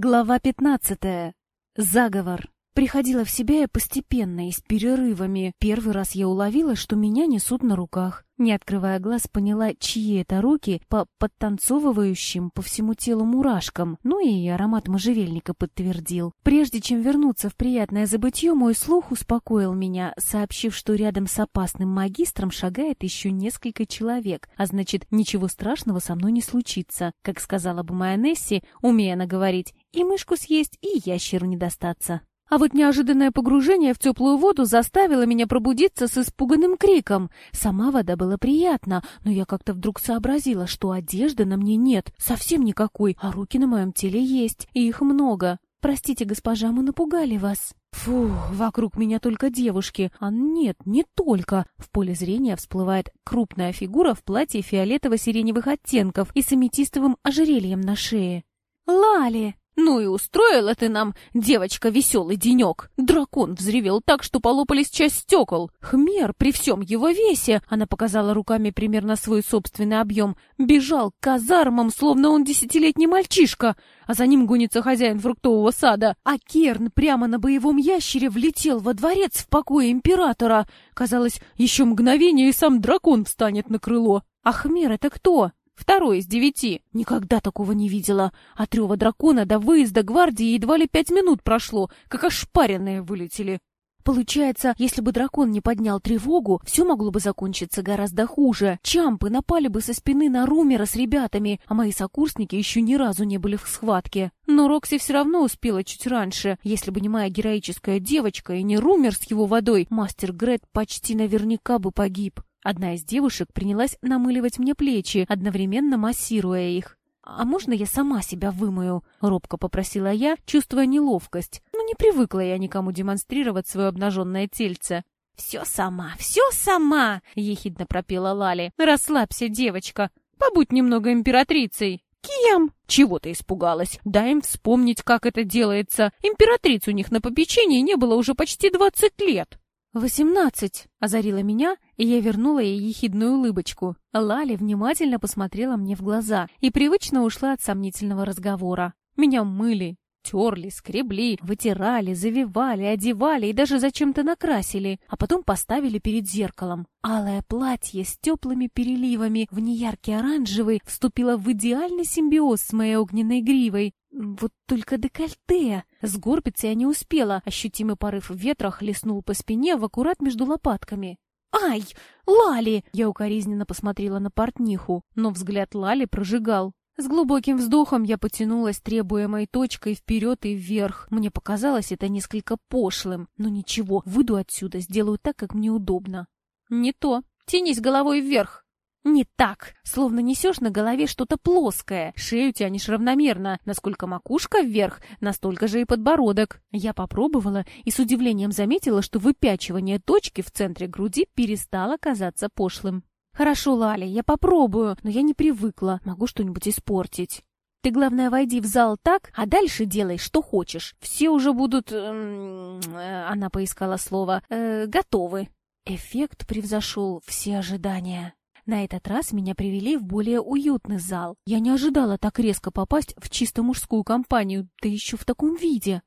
Глава пятнадцатая. Заговор. Приходила в себя я постепенно и с перерывами. Первый раз я уловила, что меня несут на руках. Не открывая глаз, поняла, чьи это руки по подтанцовывающим по всему телу мурашкам. Ну и аромат можжевельника подтвердил. Прежде чем вернуться в приятное забытье, мой слух успокоил меня, сообщив, что рядом с опасным магистром шагает еще несколько человек, а значит, ничего страшного со мной не случится. Как сказала бы моя Несси, умея наговорить, и мышку съесть, и ящеру не достаться. А вот неожиданное погружение в теплую воду заставило меня пробудиться с испуганным криком. Сама вода была приятна, но я как-то вдруг сообразила, что одежды на мне нет, совсем никакой, а руки на моем теле есть, и их много. Простите, госпожа, мы напугали вас. Фу, вокруг меня только девушки. А нет, не только. В поле зрения всплывает крупная фигура в платье фиолетово-сиреневых оттенков и с аметистовым ожерельем на шее. «Лали!» «Ну и устроила ты нам, девочка, веселый денек!» Дракон взревел так, что полопались часть стекол. Хмер, при всем его весе, она показала руками примерно свой собственный объем, бежал к казармам, словно он десятилетний мальчишка, а за ним гонится хозяин фруктового сада. А Керн прямо на боевом ящере влетел во дворец в покое императора. Казалось, еще мгновение, и сам дракон встанет на крыло. А Хмер это кто? Второй из девяти. Никогда такого не видела. От рева дракона до выезда гвардии едва ли пять минут прошло, как ошпаренные вылетели. Получается, если бы дракон не поднял тревогу, все могло бы закончиться гораздо хуже. Чампы напали бы со спины на Румера с ребятами, а мои сокурсники еще ни разу не были в схватке. Но Рокси все равно успела чуть раньше. Если бы не моя героическая девочка и не Румер с его водой, мастер Грет почти наверняка бы погиб. Одна из девушек принялась намыливать мне плечи, одновременно массируя их. «А можно я сама себя вымою?» — робко попросила я, чувствуя неловкость. Но не привыкла я никому демонстрировать свое обнаженное тельце. «Все сама, все сама!» — ехидно пропела Лали. «Расслабься, девочка. Побудь немного императрицей». «Кем?» «Чего ты испугалась? Дай им вспомнить, как это делается. Императриц у них на попечении не было уже почти двадцать лет». «Восемнадцать!» — озарила меня, и я вернула ей ехидную улыбочку. Лали внимательно посмотрела мне в глаза и привычно ушла от сомнительного разговора. Меня мыли, терли, скребли, вытирали, завивали, одевали и даже зачем-то накрасили, а потом поставили перед зеркалом. Алое платье с теплыми переливами в неяркий оранжевый вступило в идеальный симбиоз с моей огненной гривой. Вот только декольте. Сгорбиться я не успела. Ощутимый порыв ветра хлестнул по спине в аккурат между лопатками. «Ай! Лали!» Я укоризненно посмотрела на портниху, но взгляд Лали прожигал. С глубоким вздохом я потянулась требуемой точкой вперед и вверх. Мне показалось это несколько пошлым, но ничего, выйду отсюда, сделаю так, как мне удобно. Не то. Тянись головой вверх. Не так, словно несешь на голове что-то плоское. Шею тянешь равномерно. Насколько макушка вверх, настолько же и подбородок. Я попробовала и с удивлением заметила, что выпячивание точки в центре груди перестало казаться пошлым. «Хорошо, Лали, я попробую, но я не привыкла, могу что-нибудь испортить». Ты, главное, войди в зал так, а дальше делай, что хочешь. Все уже будут... Эм, э, она поискала слово. Э, готовы. Эффект превзошел все ожидания. На этот раз меня привели в более уютный зал. Я не ожидала так резко попасть в чисто мужскую компанию, да еще в таком виде.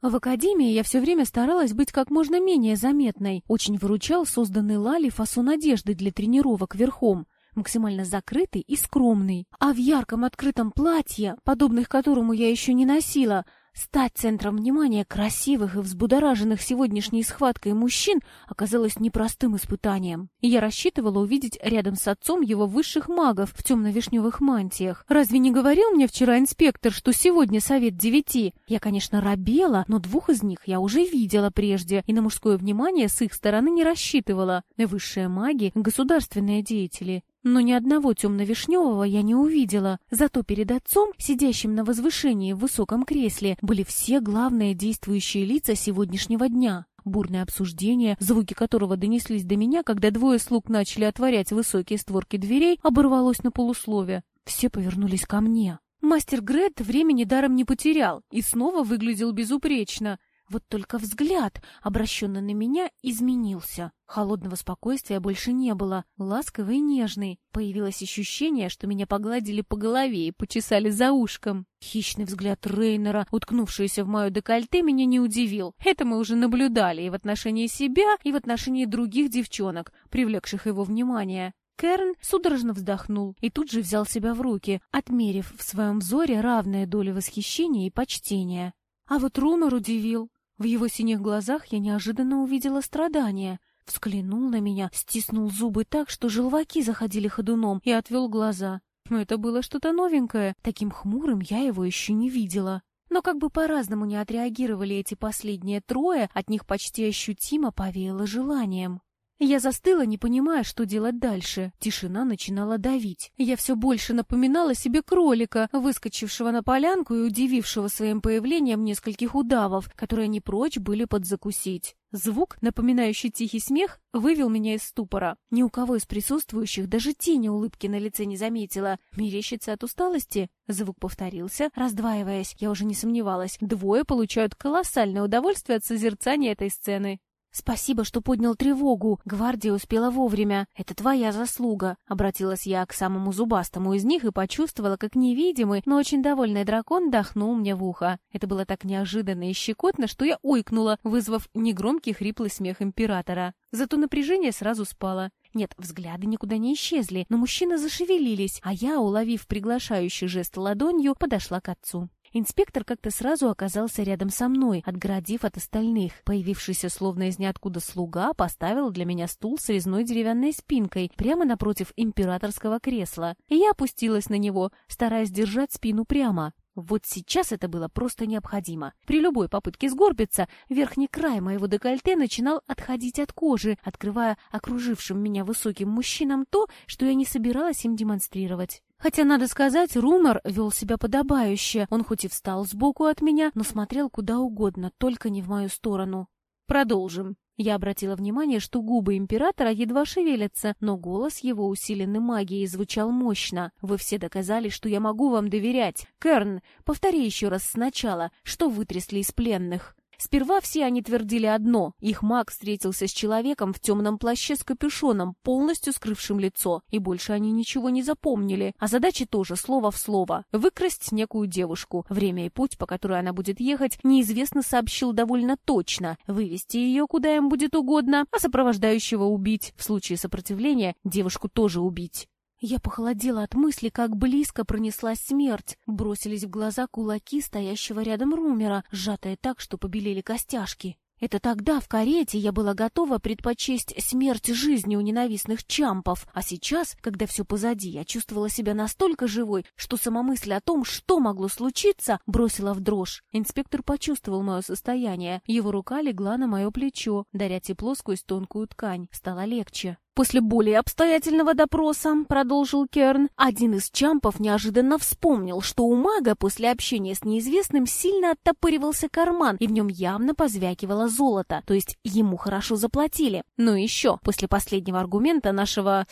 В академии я все время старалась быть как можно менее заметной. Очень выручал созданный Лали фасон одежды для тренировок верхом, максимально закрытый и скромный. А в ярком открытом платье, подобных которому я еще не носила, Стать центром внимания красивых и взбудораженных сегодняшней схваткой мужчин оказалось непростым испытанием. Я рассчитывала увидеть рядом с отцом его высших магов в темно-вишневых мантиях. Разве не говорил мне вчера инспектор, что сегодня совет девяти? Я, конечно, робела, но двух из них я уже видела прежде, и на мужское внимание с их стороны не рассчитывала. Высшие маги — государственные деятели. Но ни одного темно-вишневого я не увидела. Зато перед отцом, сидящим на возвышении в высоком кресле, были все главные действующие лица сегодняшнего дня. Бурное обсуждение, звуки которого донеслись до меня, когда двое слуг начали отворять высокие створки дверей, оборвалось на полуслове. Все повернулись ко мне. Мастер Грет времени даром не потерял и снова выглядел безупречно. Вот только взгляд, обращенный на меня, изменился. Холодного спокойствия больше не было, ласковый и нежный. Появилось ощущение, что меня погладили по голове и почесали за ушком. Хищный взгляд Рейнера, уткнувшийся в мое декольте, меня не удивил. Это мы уже наблюдали и в отношении себя, и в отношении других девчонок, привлекших его внимание. Керн судорожно вздохнул и тут же взял себя в руки, отмерив в своем взоре равные доли восхищения и почтения. А вот Румор удивил. В его синих глазах я неожиданно увидела страдания. Взглянул на меня, стиснул зубы так, что желваки заходили ходуном, и отвел глаза. Это было что-то новенькое. Таким хмурым я его еще не видела. Но как бы по-разному не отреагировали эти последние трое, от них почти ощутимо повеяло желанием. Я застыла, не понимая, что делать дальше. Тишина начинала давить. Я все больше напоминала себе кролика, выскочившего на полянку и удивившего своим появлением нескольких удавов, которые не прочь были подзакусить. Звук, напоминающий тихий смех, вывел меня из ступора. Ни у кого из присутствующих даже тени улыбки на лице не заметила. Мерещится от усталости? Звук повторился, раздваиваясь. Я уже не сомневалась. Двое получают колоссальное удовольствие от созерцания этой сцены. «Спасибо, что поднял тревогу. Гвардия успела вовремя. Это твоя заслуга», — обратилась я к самому зубастому из них и почувствовала, как невидимый, но очень довольный дракон дохнул мне в ухо. Это было так неожиданно и щекотно, что я ойкнула, вызвав негромкий хриплый смех императора. Зато напряжение сразу спало. Нет, взгляды никуда не исчезли, но мужчины зашевелились, а я, уловив приглашающий жест ладонью, подошла к отцу. Инспектор как-то сразу оказался рядом со мной, отгородив от остальных. Появившийся словно из ниоткуда слуга поставил для меня стул с резной деревянной спинкой прямо напротив императорского кресла, и я опустилась на него, стараясь держать спину прямо. Вот сейчас это было просто необходимо. При любой попытке сгорбиться, верхний край моего декольте начинал отходить от кожи, открывая окружившим меня высоким мужчинам то, что я не собиралась им демонстрировать. Хотя, надо сказать, Румор вел себя подобающе. Он хоть и встал сбоку от меня, но смотрел куда угодно, только не в мою сторону. Продолжим. Я обратила внимание, что губы императора едва шевелятся, но голос его, усиленный магией, звучал мощно. «Вы все доказали, что я могу вам доверять. Керн, повтори еще раз сначала, что вытрясли из пленных». Сперва все они твердили одно. Их маг встретился с человеком в темном плаще с капюшоном, полностью скрывшим лицо, и больше они ничего не запомнили. А задачи тоже слово в слово. Выкрасть некую девушку. Время и путь, по которой она будет ехать, неизвестно сообщил довольно точно. Вывести ее куда им будет угодно, а сопровождающего убить. В случае сопротивления девушку тоже убить. Я похолодела от мысли, как близко пронеслась смерть. Бросились в глаза кулаки стоящего рядом Румера, сжатые так, что побелели костяшки. Это тогда в карете я была готова предпочесть смерть жизни у ненавистных чампов, а сейчас, когда все позади, я чувствовала себя настолько живой, что сама мысль о том, что могло случиться, бросила в дрожь. Инспектор почувствовал мое состояние. Его рука легла на мое плечо, даря тепло сквозь тонкую ткань. Стало легче. После более обстоятельного допроса, продолжил Керн, один из чампов неожиданно вспомнил, что у мага после общения с неизвестным сильно оттопыривался карман, и в нем явно позвякивало золото, то есть ему хорошо заплатили. Но еще, после последнего аргумента нашего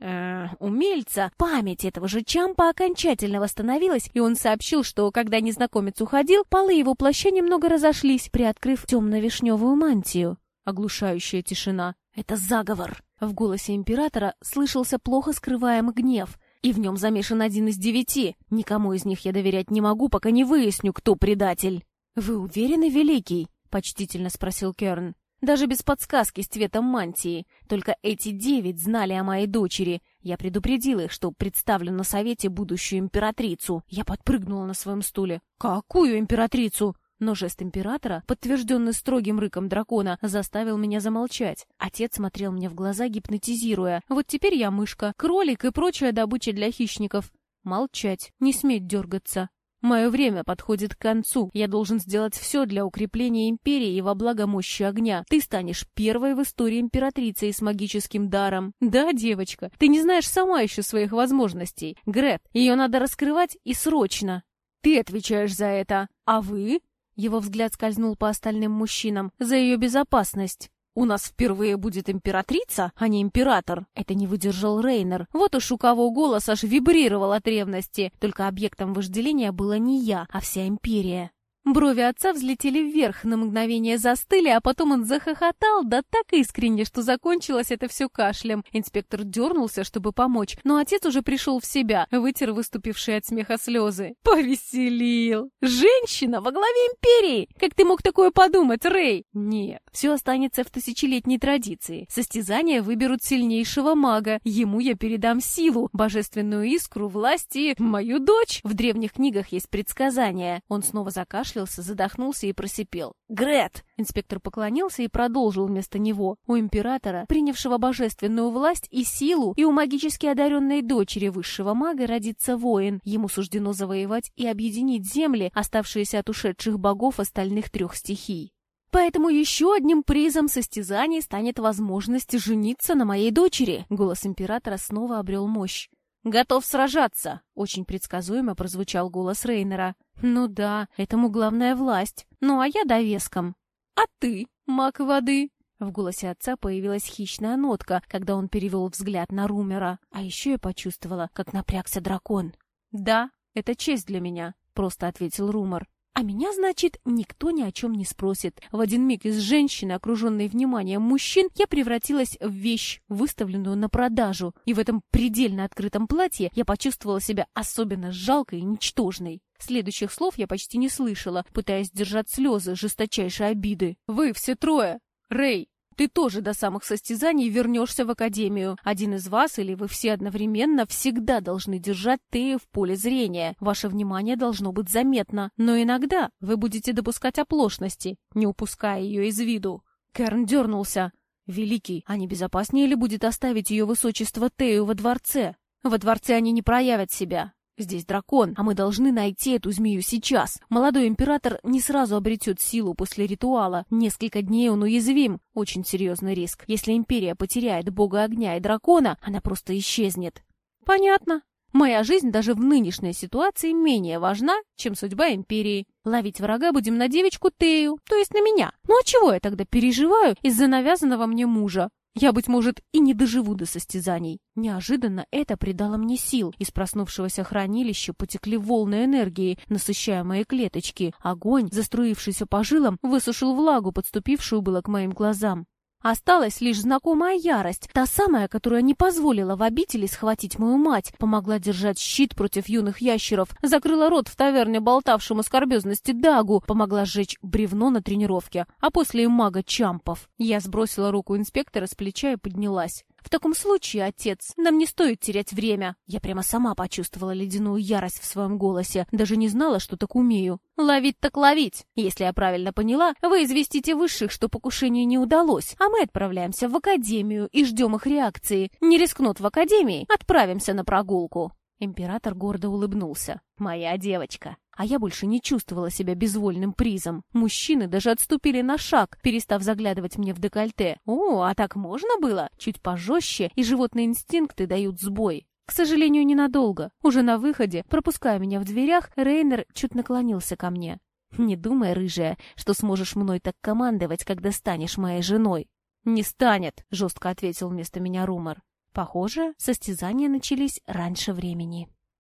э, умельца, память этого же Чампа окончательно восстановилась, и он сообщил, что, когда незнакомец уходил, полы его плаща немного разошлись, приоткрыв темно-вишневую мантию. Оглушающая тишина. «Это заговор!» В голосе императора слышался плохо скрываемый гнев, и в нем замешан один из девяти. Никому из них я доверять не могу, пока не выясню, кто предатель. «Вы уверены, Великий?» — почтительно спросил Керн. Даже без подсказки с цветом мантии. Только эти девять знали о моей дочери. Я предупредил их, что представлю на совете будущую императрицу. Я подпрыгнула на своем стуле. «Какую императрицу?» Но жест императора, подтвержденный строгим рыком дракона, заставил меня замолчать. Отец смотрел мне в глаза, гипнотизируя. Вот теперь я мышка, кролик и прочая добыча для хищников. Молчать, не сметь дергаться. Мое время подходит к концу. Я должен сделать все для укрепления империи и во благо мощи огня. Ты станешь первой в истории императрицей с магическим даром. Да, девочка, ты не знаешь сама еще своих возможностей. Грет, ее надо раскрывать и срочно. Ты отвечаешь за это. А вы? Его взгляд скользнул по остальным мужчинам. «За ее безопасность!» «У нас впервые будет императрица, а не император!» Это не выдержал Рейнер. Вот уж у кого голос аж вибрировал от ревности. Только объектом вожделения была не я, а вся империя. Брови отца взлетели вверх, на мгновение застыли, а потом он захохотал, да так искренне, что закончилось это все кашлем. Инспектор дернулся, чтобы помочь, но отец уже пришел в себя, вытер выступившие от смеха слезы. Повеселил! Женщина во главе империи! Как ты мог такое подумать, Рэй? Нет, все останется в тысячелетней традиции. Состязания выберут сильнейшего мага. Ему я передам силу, божественную искру, власть и мою дочь. В древних книгах есть предсказания. Он снова закашлялся закашлялся, задохнулся и просипел. «Грет!» Инспектор поклонился и продолжил вместо него. У императора, принявшего божественную власть и силу, и у магически одаренной дочери высшего мага родится воин. Ему суждено завоевать и объединить земли, оставшиеся от ушедших богов остальных трех стихий. Поэтому еще одним призом состязаний станет возможность жениться на моей дочери. Голос императора снова обрел мощь. «Готов сражаться!» — очень предсказуемо прозвучал голос Рейнера. «Ну да, этому главная власть. Ну а я довеском». «А ты, маг воды?» В голосе отца появилась хищная нотка, когда он перевел взгляд на Румера. А еще я почувствовала, как напрягся дракон. «Да, это честь для меня», — просто ответил Румор. А меня, значит, никто ни о чем не спросит. В один миг из женщины, окруженной вниманием мужчин, я превратилась в вещь, выставленную на продажу. И в этом предельно открытом платье я почувствовала себя особенно жалкой и ничтожной. Следующих слов я почти не слышала, пытаясь держать слезы жесточайшей обиды. «Вы все трое! Рэй, ты тоже до самых состязаний вернешься в академию. Один из вас или вы все одновременно всегда должны держать Тею в поле зрения. Ваше внимание должно быть заметно. Но иногда вы будете допускать оплошности, не упуская ее из виду. Керн дернулся. «Великий, а не безопаснее ли будет оставить ее высочество Тею во дворце? Во дворце они не проявят себя. Здесь дракон, а мы должны найти эту змею сейчас. Молодой император не сразу обретет силу после ритуала. Несколько дней он уязвим. Очень серьезный риск. Если империя потеряет бога огня и дракона, она просто исчезнет. Понятно. Моя жизнь даже в нынешней ситуации менее важна, чем судьба империи. Ловить врага будем на девочку Тею, то есть на меня. Ну а чего я тогда переживаю из-за навязанного мне мужа? Я, быть может, и не доживу до состязаний. Неожиданно это придало мне сил. Из проснувшегося хранилища потекли волны энергии, насыщая мои клеточки. Огонь, заструившийся по жилам, высушил влагу, подступившую было к моим глазам. Осталась лишь знакомая ярость, та самая, которая не позволила в обители схватить мою мать, помогла держать щит против юных ящеров, закрыла рот в таверне болтавшему скорбезности Дагу, помогла сжечь бревно на тренировке, а после и мага Чампов. Я сбросила руку инспектора с плеча и поднялась. В таком случае, отец, нам не стоит терять время. Я прямо сама почувствовала ледяную ярость в своем голосе, даже не знала, что так умею. Ловить так ловить. Если я правильно поняла, вы известите высших, что покушение не удалось, а мы отправляемся в академию и ждем их реакции. Не рискнут в академии, отправимся на прогулку. Император гордо улыбнулся. «Моя девочка». А я больше не чувствовала себя безвольным призом. Мужчины даже отступили на шаг, перестав заглядывать мне в декольте. О, а так можно было? Чуть пожестче, и животные инстинкты дают сбой. К сожалению, ненадолго. Уже на выходе, пропуская меня в дверях, Рейнер чуть наклонился ко мне. «Не думай, рыжая, что сможешь мной так командовать, когда станешь моей женой». «Не станет», — жестко ответил вместо меня Румор. Похоже, состязания начались раньше времени.